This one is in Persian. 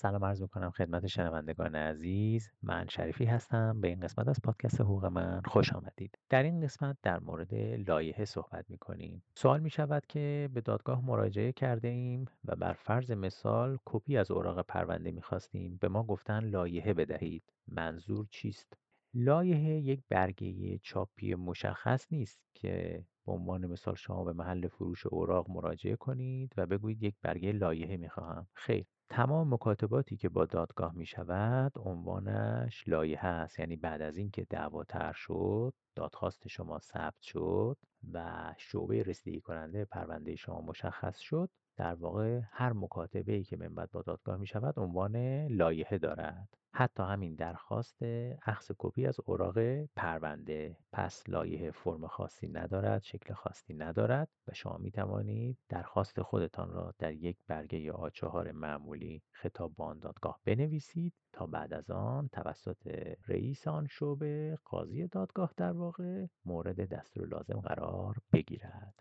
سلام عرض می‌کنم خدمت شنوندگان عزیز. من شریفی هستم. به این قسمت از پادکست حقوق من خوش آمدید. در این قسمت در مورد لایحه صحبت می‌کنیم. سوال می شود که به دادگاه مراجعه کرده ایم و بر فرض مثال کپی از اوراق پرونده می‌خواستیم. به ما گفتن لایحه بدهید. منظور چیست؟ لایحه یک برگه چاپی مشخص نیست که به عنوان مثال شما به محل فروش اوراق مراجعه کنید و بگویید یک برگه لایحه می‌خواهم. خیر. تمام مکاتباتی که با دادگاه می شود عنوانش لایحه است. یعنی بعد از اینکه دعوا طرح شد دادخواست شما ثبت شد و شعبه رسیدگی کننده پرونده شما مشخص شد در واقع هر مکاتبه ای که من بعد با دادگاه می شود عنوان لایحه دارد. حتی همین درخواست اخذ کپی از اوراق پرونده. پس لایحه فرم خاصی ندارد شکل خاصی ندارد و شما می توانید درخواست خودتان را در یک برگه آچهار معمولی خطاب به آن دادگاه بنویسید تا بعد از آن توسط رئیس آن شعبه قاضی دادگاه در واقع مورد دستور لازم قرار بگیرد.